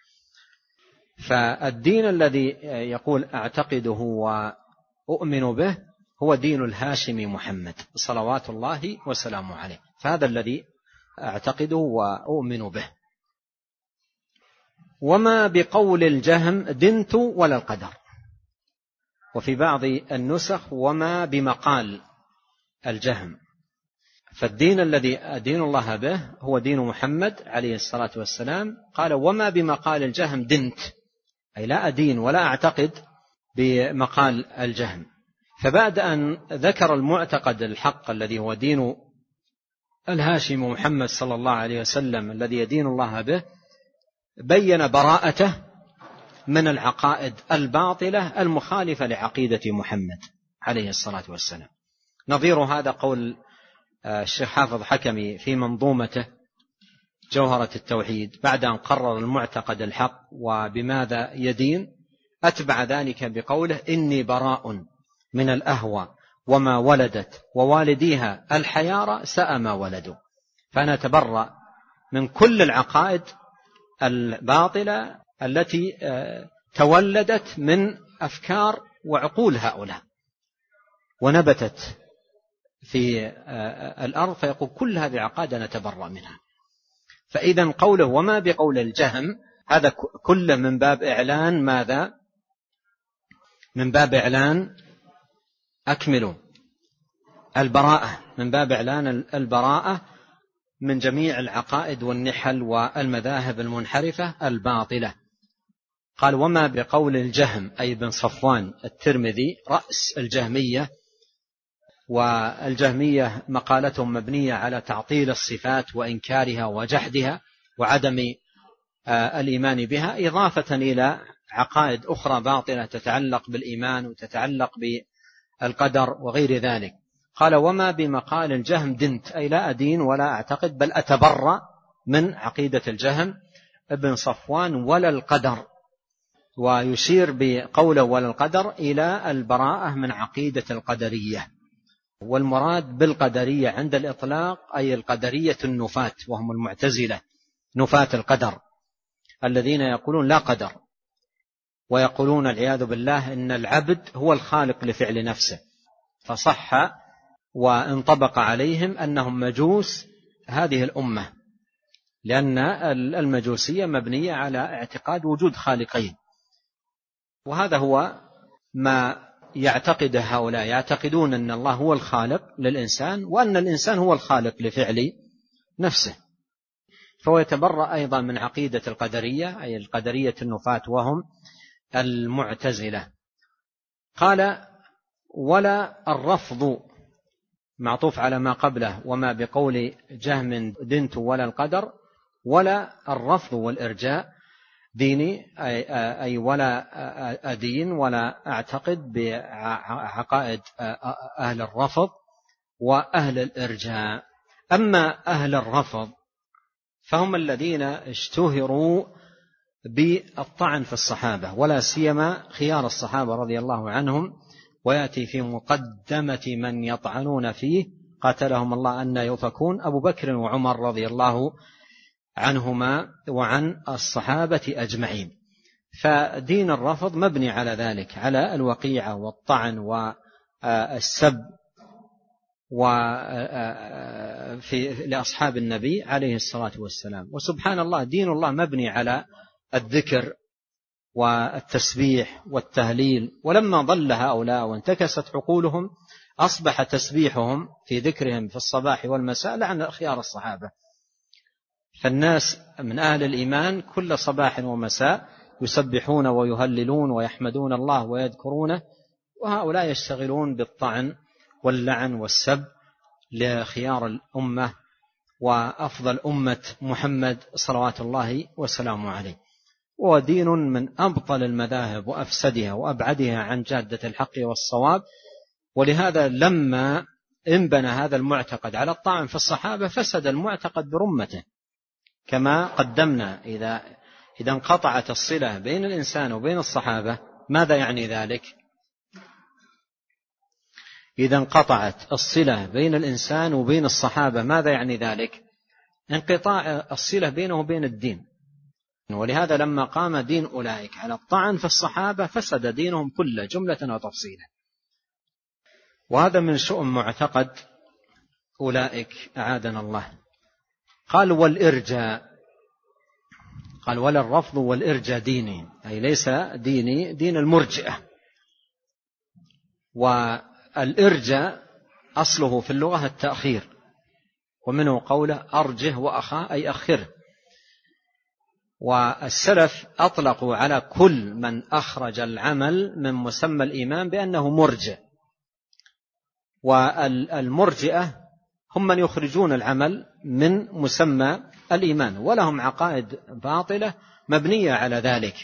S1: فالدين الذي يقول أعتقده وأؤمن به هو دين الهاشمي محمد صلوات الله وسلامه عليه. فهذا الذي أعتقده وأؤمن به. وما بقول الجهم دنت ولا القدر. وفي بعض النسخ وما بمقال الجهم. فالدين الذي أدين الله به هو دين محمد عليه الصلاة والسلام. قال وما بمقال الجهم دنت. أي لا أدين ولا أعتقد بمقال الجهم. فبعد أن ذكر المعتقد الحق الذي هو دين الهاشم محمد صلى الله عليه وسلم الذي يدين الله به بين براءته من العقائد الباطلة المخالفة لعقيدة محمد عليه الصلاة والسلام. نظير هذا قول الشيخ حافظ حكمي في منظومته جوهرة التوحيد بعد أن قرر المعتقد الحق وبماذا يدين أتبع ذلك بقوله إني براء من الأهوى وما ولدت ووالديها الحيارى ساء ما ولدوا. فأنا أتبرأ من كل العقائد الباطلة التي آه، تولدت من أفكار وعقول هؤلاء. ونبتت في آه، الأرض فيقول كل هذه العقائد نتبرأ منها. فإذا قوله وما بقول الجهم هذا كله من باب إعلان ماذا؟ من باب إعلان أكملوا. البراءة من باب إعلان البراءة من جميع العقائد والنحل والمذاهب المنحرفة الباطلة. قال وما بقول الجهم أي بن صفوان الترمذي رأس الجهمية والجهمية مقالتهم مبنية على تعطيل الصفات وإنكارها وجحدها وعدم آه، الإيمان بها إضافة إلى عقائد أخرى باطلة تتعلق بالإيمان وتتعلق بالقدر وغير ذلك. قال وما بمقال الجهم دنت أي لا أدين ولا أعتقد بل أتبرأ من عقيدة الجهم ابن صفوان ولا القدر. ويشير بقوله ولا القدر إلى البراءة من عقيدة القدرية. والمراد بالقدرية عند الإطلاق أي القدرية النفاة وهم المعتزلة نفاة القدر الذين يقولون لا قدر ويقولون العياذ بالله إن العبد هو الخالق لفعل نفسه فصح وانطبق عليهم أنهم مجوس هذه الأمة لأن المجوسية مبنية على اعتقاد وجود خالقين وهذا هو ما يعتقد هؤلاء يعتقدون أن الله هو الخالق للإنسان وأن الإنسان هو الخالق لفعل نفسه. فهو يتبرأ أيضا من عقيدة القدرية أي القدرية النفاة وهم المعتزلة. قال ولا الرفض معطوف على ما قبله وما بقول جهم دنت ولا القدر ولا الرفض والإرجاء ديني أي ولا أدين ولا أعتقد بعقائد أهل الرفض وأهل الإرجاء. أما أهل الرفض فهم الذين اشتهروا بالطعن في الصحابة ولا سيما خيار الصحابة رضي الله عنهم ويأتي في مقدمة من يطعنون فيه. قاتلهم الله أن يؤفكون. أبو بكر وعمر رضي الله عنهما وعن الصحابة أجمعين. فدين الرفض مبني على ذلك على الوقيعة والطعن والسب وفي لأصحاب النبي عليه الصلاة والسلام. وسبحان الله دين الله مبني على الذكر والتسبيح والتهليل. ولما ضل هؤلاء وانتكست عقولهم أصبح تسبيحهم في ذكرهم في الصباح والمساء لعن خيار الصحابة. فالناس من أهل الإيمان كل صباح ومساء يسبحون ويهللون ويحمدون الله ويذكرونه وهؤلاء يشتغلون بالطعن واللعن والسب لخيار الأمة وأفضل أمة محمد صلوات الله وسلامه عليه. ودين من أبطل المذاهب وأفسدها وأبعدها عن جادة الحق والصواب. ولهذا لما انبنى هذا المعتقد على الطعن في الصحابة فسد المعتقد برمته. كما قدمنا إذا إذا انقطعت الصلة بين الإنسان وبين الصحابة ماذا يعني ذلك؟ إذا انقطعت الصلة بين الإنسان وبين الصحابة ماذا يعني ذلك؟ انقطاع الصلة بينه وبين الدين ولهذا لما قام دين أولئك على الطعن في الصحابة فسد دينهم كله جملة وتفصيلا وهذا من شؤم معتقد أولئك أعادنا الله قال والإرجاء. قال ولا الرفض والإرجاء ديني. أي ليس ديني دين المرجئة. والإرجاء أصله في اللغة التأخير. ومنه قوله أرجه وأخاه أي أخره. والسلف أطلقوا على كل من أخرج العمل من مسمى الإيمان بأنه مرجئ. والمرجئة هم من يخرجون العمل من مسمى الإيمان ولهم عقائد باطلة مبنية على ذلك.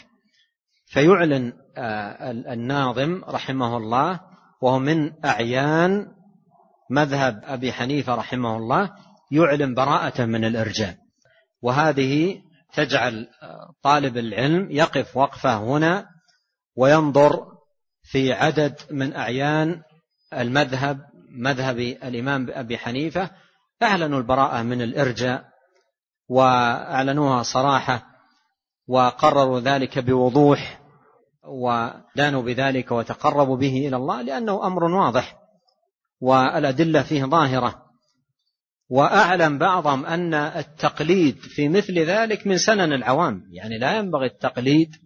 S1: فيعلن آه، الناظم رحمه الله وهو من أعيان مذهب أبي حنيفة رحمه الله يعلن براءة من الإرجاء. وهذه تجعل آه، طالب العلم يقف وقفة هنا وينظر في عدد من أعيان المذهب مذهب الإمام أبي حنيفة أعلنوا البراءة من الإرجاء وأعلنوها صراحة وقرروا ذلك بوضوح ودانوا بذلك وتقربوا به إلى الله لأنه أمر واضح والأدلة فيه ظاهرة. وأعلم بعضهم أن التقليد في مثل ذلك من سنن العوام يعني لا ينبغي التقليد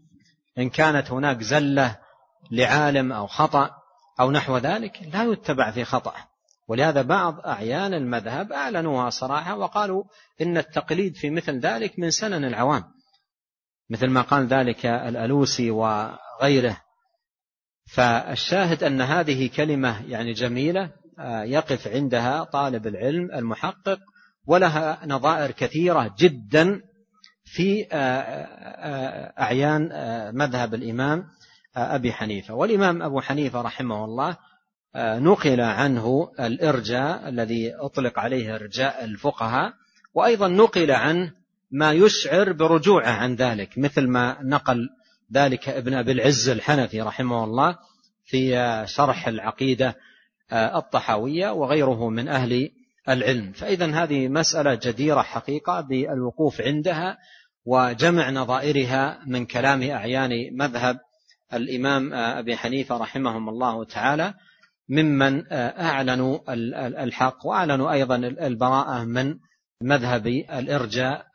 S1: إن كانت هناك زلة لعالم أو خطأ. أو نحو ذلك لا يتبع في خطأ. ولهذا بعض أعيان المذهب أعلنوها صراحة وقالوا إن التقليد في مثل ذلك من سنن العوام. مثل ما قال ذلك الألوسي وغيره. فالشاهد أن هذه كلمة يعني جميلة آه، يقف عندها طالب العلم المحقق ولها نظائر كثيرة جدا في آه، آه، أعيان مذهب الإمام. أبي حنيفة. والإمام أبو حنيفة رحمه الله نقل عنه الإرجاء الذي أطلق عليه إرجاء الفقهاء وأيضا نقل عنه ما يشعر برجوعه عن ذلك مثل ما نقل ذلك ابن أبي العز الحنفي رحمه الله في شرح العقيدة الطحاوية وغيره من أهل العلم. فإذا هذه مسألة جديرة حقيقة بالوقوف عندها وجمع نظائرها من كلام أعيان مذهب الإمام أبي حنيفة رحمهم الله تعالى ممن أعلنوا الحق وأعلنوا أيضا البراءة من مذهب الإرجاء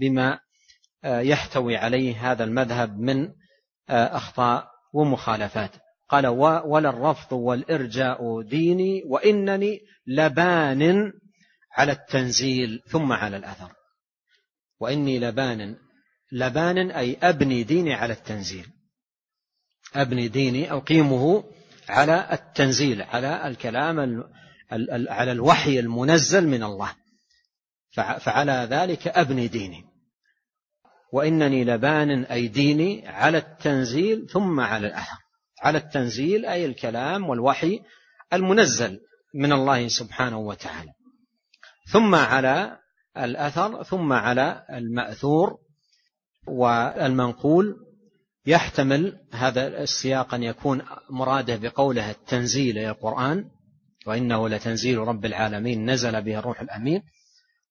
S1: بما يحتوي عليه هذا المذهب من أخطاء ومخالفات. قال ولا الرفض والإرجاء ديني وإنني لبان على التنزيل ثم على الأثر. وإني لبان لبان أي أبني ديني على التنزيل. أبني ديني أقيمه على التنزيل على الكلام على الوحي المنزل من الله. فعلى ذلك أبني ديني. وإنني لبان أي ديني على التنزيل ثم على الأثر على التنزيل أي الكلام والوحي المنزل من الله سبحانه وتعالى. ثم على الأثر ثم على المأثور والمنقول يحتمل هذا السياق أن يكون مراده بقوله التنزيل إلى القرآن وإنه لتنزيل رب العالمين نزل به الروح الأمين.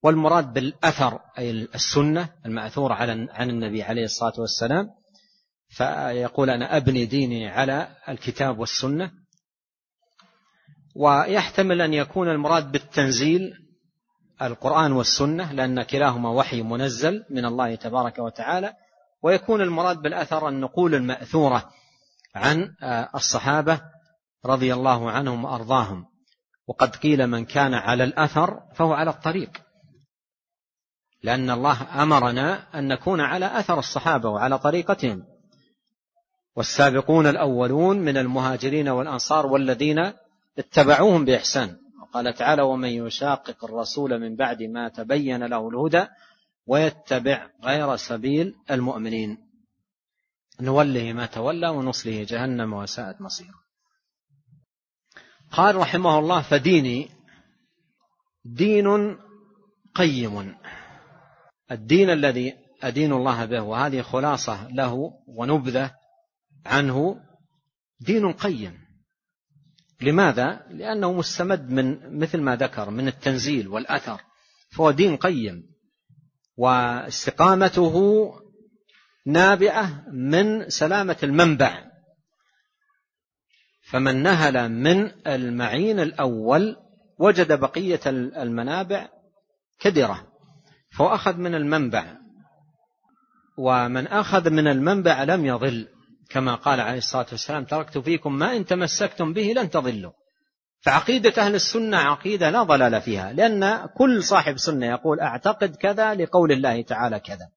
S1: والمراد بالأثر أي السنة المأثورة عن النبي عليه الصلاة والسلام. فيقول أنا أبني ديني على الكتاب والسنة. ويحتمل أن يكون المراد بالتنزيل القرآن والسنة لأن كلاهما وحي منزل من الله تبارك وتعالى. ويكون المراد بالأثر النقول المأثورة عن الصحابة رضي الله عنهم وأرضاهم. وقد قيل من كان على الأثر فهو على الطريق. لأن الله أمرنا أن نكون على أثر الصحابة وعلى طريقتهم. والسابقون الأولون من المهاجرين والأنصار والذين اتبعوهم بإحسان. وقال تعالى ومن يشاقق الرسول من بعد ما تبين له الهدى ويتبع غير سبيل المؤمنين. نوله ما تولى ونصله جهنم وساءت مصيره. قال رحمه الله فديني دين قيم. الدين الذي أدين الله به وهذه خلاصة له ونبذة عنه دين قيم. لماذا؟ لأنه مستمد من مثل ما ذكر من التنزيل والأثر فهو دين قيم. واستقامته نابعة من سلامة المنبع. فمن نهل من المعين الأول وجد بقية المنابع كدرة فهو أخذ من المنبع. ومن أخذ من المنبع لم يضل كما قال عليه الصلاة والسلام تركت فيكم ما إن تمسكتم به لن تضلوا. فعقيدة أهل السنة عقيدة لا ضلال فيها لأن كل صاحب سنة يقول أعتقد كذا لقول الله تعالى كذا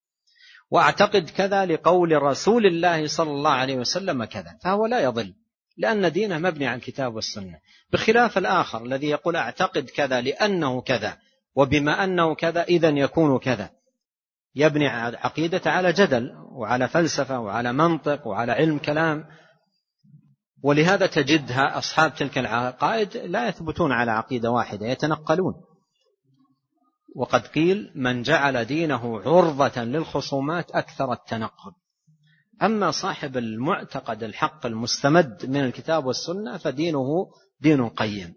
S1: وأعتقد كذا لقول رسول الله صلى الله عليه وسلم كذا فهو لا يضل لأن دينه مبني على الكتاب والسنة. بخلاف الآخر الذي يقول أعتقد كذا لأنه كذا وبما أنه كذا إذا يكون كذا. يبني عقيدة على جدل وعلى فلسفة وعلى منطق وعلى علم كلام ولهذا تجدها أصحاب تلك العقائد لا يثبتون على عقيدة واحدة يتنقلون. وقد قيل من جعل دينه عرضة للخصومات أكثر التنقل. أما صاحب المعتقد الحق المستمد من الكتاب والسنة فدينه دين قيم.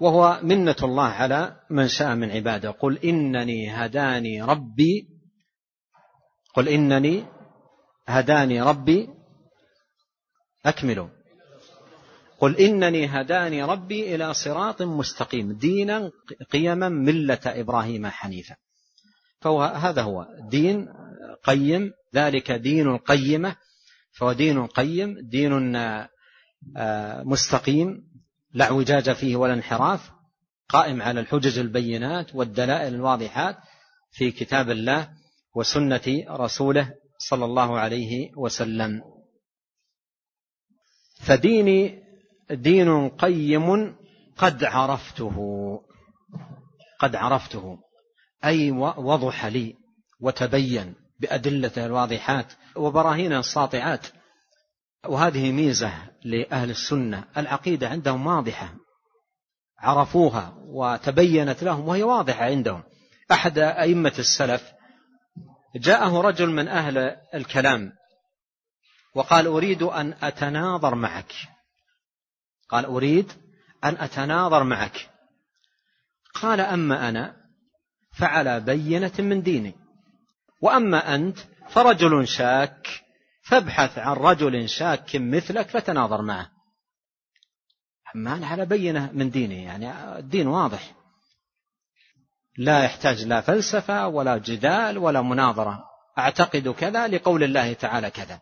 S1: وهو منة الله على من شاء من عباده. قل إنني هداني ربي قل إنني هداني ربي أكملوا. قل إنني هداني ربي إلى صراط مستقيم. دينا قيما ملة إبراهيم حنيفا. فهو هذا هو. دين قيم ذلك دين القيمة. فهو دين قيم دين آه، مستقيم. لا اعوجاج فيه ولا انحراف. قائم على الحجج البينات والدلائل الواضحات في كتاب الله وسنة رسوله صلى الله عليه وسلم. فديني دين قيم قد عرفته. قد عرفته. أي وضح لي وتبين بأدلته الواضحات وبراهينه الساطعات وهذه ميزة لأهل السنة. العقيدة عندهم واضحة. عرفوها وتبينت لهم وهي واضحة عندهم. أحد أئمة السلف جاءه رجل من أهل الكلام. وقال أريد أن أتناظر معك. قال أريد أن أتناظر معك. قال أما أنا فعلى بينة من ديني. وأما أنت فرجل شاك فابحث عن رجل شاك مثلك فتناظر معه. حمان على بينة من دينه يعني الدين واضح. لا يحتاج لا فلسفة ولا جدال ولا مناظرة. أعتقد كذا لقول الله تعالى كذا.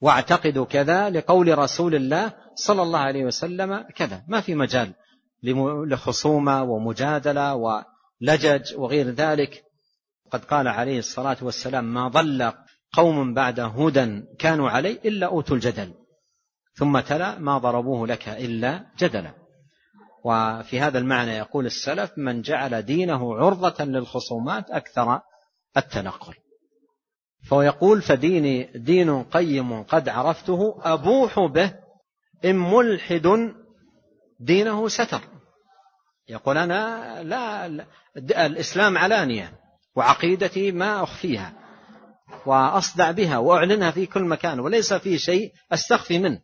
S1: واعتقد كذا لقول رسول الله صلى الله عليه وسلم كذا. ما في مجال لخصومة ومجادلة ولجج وغير ذلك. قد قال عليه الصلاة والسلام ما ضل قوم بعد هدى كانوا عليه إلا أوتوا الجدل. ثم تلا ما ضربوه لك إلا جدلا. وفي هذا المعنى يقول السلف من جعل دينه عرضة للخصومات أكثر التنقل. فهو يقول فديني دين قيم قد عرفته أبوح به إن ملحد دينه ستر. يقول أنا لا, لا الإسلام علانية وعقيدتي ما أخفيها وأصدع بها وأعلنها في كل مكان وليس في شيء أستخفي منه.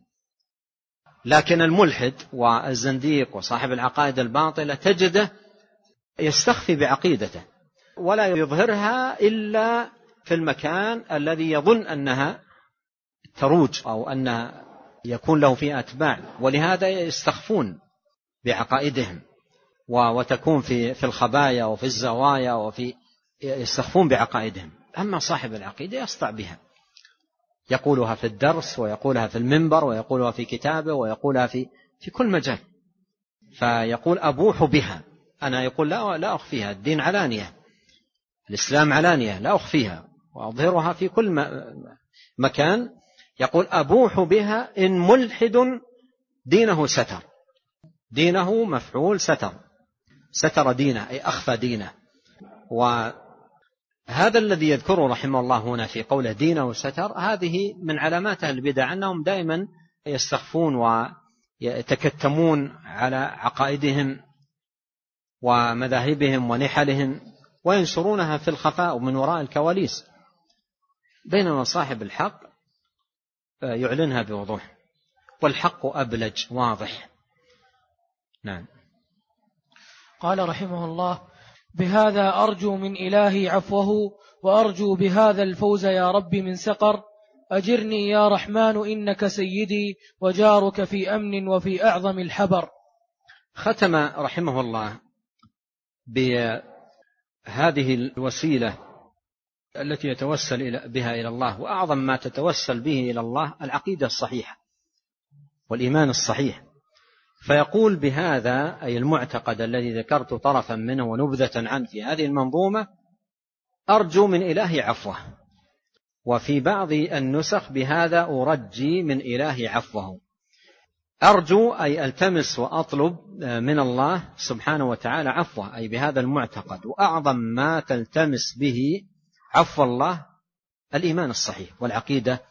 S1: لكن الملحد والزنديق وصاحب العقائد الباطلة تجده يستخفي بعقيدته ولا يظهرها إلا في المكان الذي يظن أنها تروج أو أنها يكون له في أتباع. ولهذا يستخفون بعقائدهم وتكون في في الخبايا وفي الزوايا وفي يستخفون بعقائدهم. أما صاحب العقيدة يسطع بها. يقولها في الدرس ويقولها في المنبر ويقولها في كتابه ويقولها في في كل مجال. فيقول أبوح بها. أنا يقول لا لا أخفيها. الدين علانية. الإسلام علانية. لا أخفيها. وأظهرها في كل مكان. يقول أبوح بها إن ملحد دينه ستر. دينه مفعول ستر. ستر دينه أي أخفى دينه. وهذا الذي يذكره رحمه الله هنا في قوله دينه ستر هذه من علامات البدع أنهم دائما يستخفون ويتكتمون على عقائدهم ومذاهبهم ونحلهم وينشرونها في الخفاء ومن وراء الكواليس. بينما صاحب الحق يعلنها بوضوح. والحق أبلج واضح. نعم.
S2: قال رحمه الله بهذا أرجو من إلهي عفوه وأرجو بهذا الفوز يا رب من سقر. أجرني يا رحمن إنك سيدي وجارك في أمن وفي أعظم الحبر.
S1: ختم رحمه الله بهذه الوسيلة التي يتوسل بها إلى الله وأعظم ما تتوسل به إلى الله العقيدة الصحيحة والإيمان الصحيح. فيقول بهذا أي المعتقد الذي ذكرت طرفا منه ونبذة عنه في هذه المنظومة أرجو من إله عفوه. وفي بعض النسخ بهذا أرجي من إله عفوه. أرجو أي ألتمس وأطلب من الله سبحانه وتعالى عفوه أي بهذا المعتقد. وأعظم ما تلتمس به عفو الله الإيمان الصحيح والعقيدة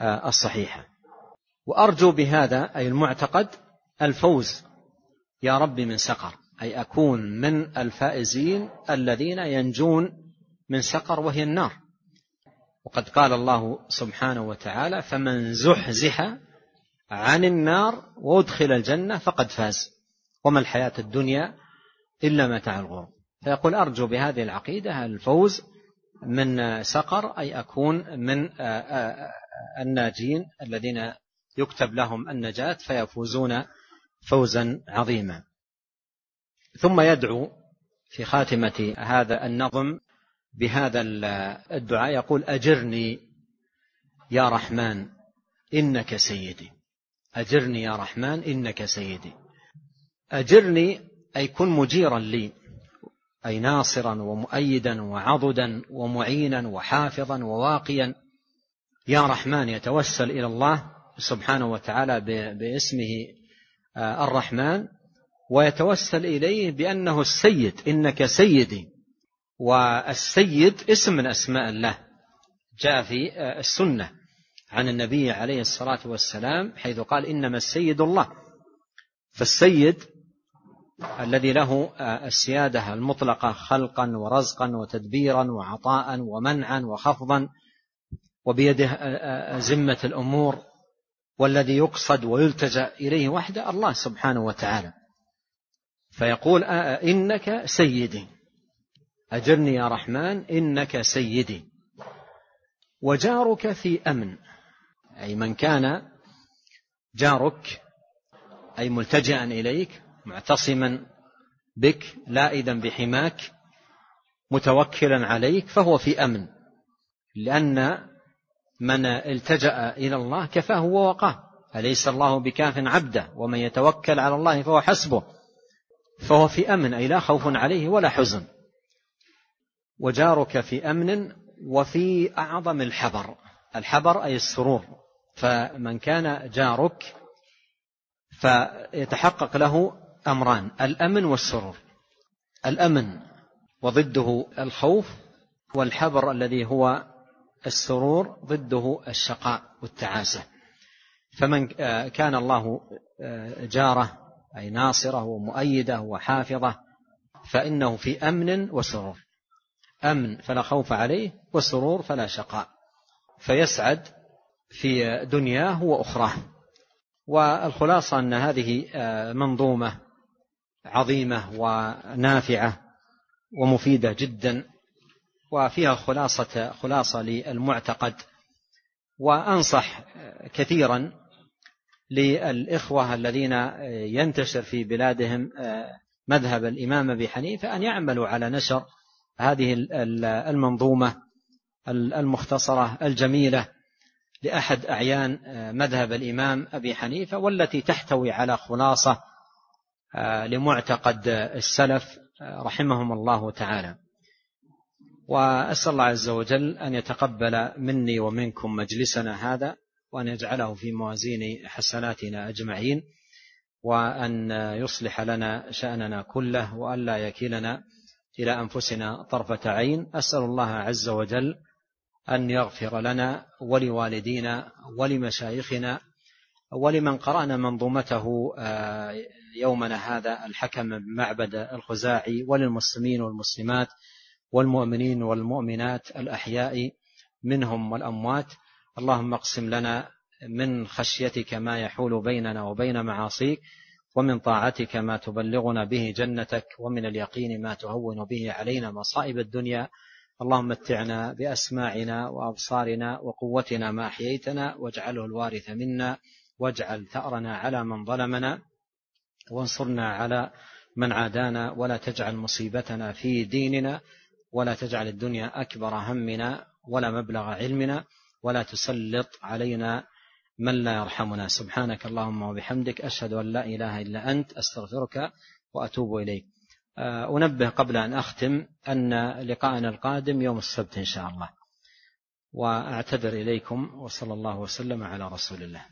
S1: الصحيحة. وأرجو بهذا أي المعتقد الفوز يا رب من سقر أي أكون من الفائزين الذين ينجون من سقر وهي النار. وقد قال الله سبحانه وتعالى فمن زحزح عن النار وأدخل الجنة فقد فاز وما الحياة الدنيا إلا متاع الغرور. فيقول أرجو بهذه العقيدة الفوز من سقر أي أكون من الناجين الذين يكتب لهم النجاة فيفوزون فوزا عظيما. ثم يدعو في خاتمة هذا النظم بهذا الدعاء يقول أجرني يا رحمن إنك سيدي. أجرني يا رحمن إنك سيدي. أجرني أي كن مجيرا لي. أي ناصرا ومؤيدا وعضدا ومعينا وحافظا وواقيا. يا رحمن يتوسل إلى الله سبحانه وتعالى باسمه آه، الرحمن ويتوسل إليه بأنه السيد إنك سيدي. والسيد اسم من أسماء الله. جاء في آه، السنة عن النبي عليه الصلاة والسلام حيث قال إنما السيد الله. فالسيد الذي له آه، السيادة المطلقة خلقا ورزقا وتدبيرا وعطاء ومنعا وخفضا وبيده زمة الأمور والذي يقصد ويلتجأ إليه وحده الله سبحانه وتعالى. فيقول إنك سيدي. أجرني يا رحمن إنك سيدي. وجارك في أمن. أي من كان جارك أي ملتجئا إليك معتصما بك لائذا بحماك متوكلا عليك فهو في أمن. لأن من التجأ إلى الله كفاه ووقاه. أليس الله بكاف عبده؟ ومن يتوكل على الله فهو حسبه. فهو في أمن أي لا خوف عليه ولا حزن. وجارك في أمن وفي أعظم الحبر. الحبر أي السرور. فمن كان جارك فيتحقق له أمران الأمن والسرور. الأمن وضده الخوف والحبر الذي هو السرور ضده الشقاء والتعاسة. فمن كان الله جاره أي ناصرة ومؤيدة وحافظة فإنه في أمن وسرور. أمن فلا خوف عليه وسرور فلا شقاء. فيسعد في دنياه وأخراه. والخلاصة أن هذه منظومة عظيمة ونافعة ومفيدة جدا وفيها خلاصة خلاصة للمعتقد. وأنصح كثيرا للإخوة الذين ينتشر في بلادهم مذهب الإمام أبي حنيفة أن يعملوا على نشر هذه المنظومة المختصرة الجميلة لأحد أعيان مذهب الإمام أبي حنيفة والتي تحتوي على خلاصة لمعتقد السلف رحمهم الله تعالى. وأسأل الله عز وجل أن يتقبل مني ومنكم مجلسنا هذا وأن يجعله في موازين حسناتنا أجمعين وأن يصلح لنا شأننا كله وأن لا يكلنا إلى أنفسنا طرفة عين. أسأل الله عز وجل أن يغفر لنا ولوالدينا ولمشايخنا ولمن قرأنا منظومته آه، يومنا هذا الحكم معبد الخزاعي وللمسلمين والمسلمات والمؤمنين والمؤمنات الأحياء منهم والأموات. اللهم اقسم لنا من خشيتك ما يحول بيننا وبين معاصيك ومن طاعتك ما تبلغنا به جنتك ومن اليقين ما تهون به علينا مصائب الدنيا. اللهم متعنا بأسماعنا وأبصارنا وقوتنا ما أحييتنا واجعله الوارث منا واجعل ثأرنا على من ظلمنا. وانصرنا على من عادانا ولا تجعل مصيبتنا في ديننا ولا تجعل الدنيا أكبر همنا ولا مبلغ علمنا ولا تسلط علينا من لا يرحمنا. سبحانك اللهم وبحمدك أشهد أن لا إله إلا أنت أستغفرك وأتوب إليك. آه، أنبه قبل أن أختم أن لقاءنا القادم يوم السبت إن شاء الله. وأعتذر إليكم وصلى الله وسلم على رسول الله.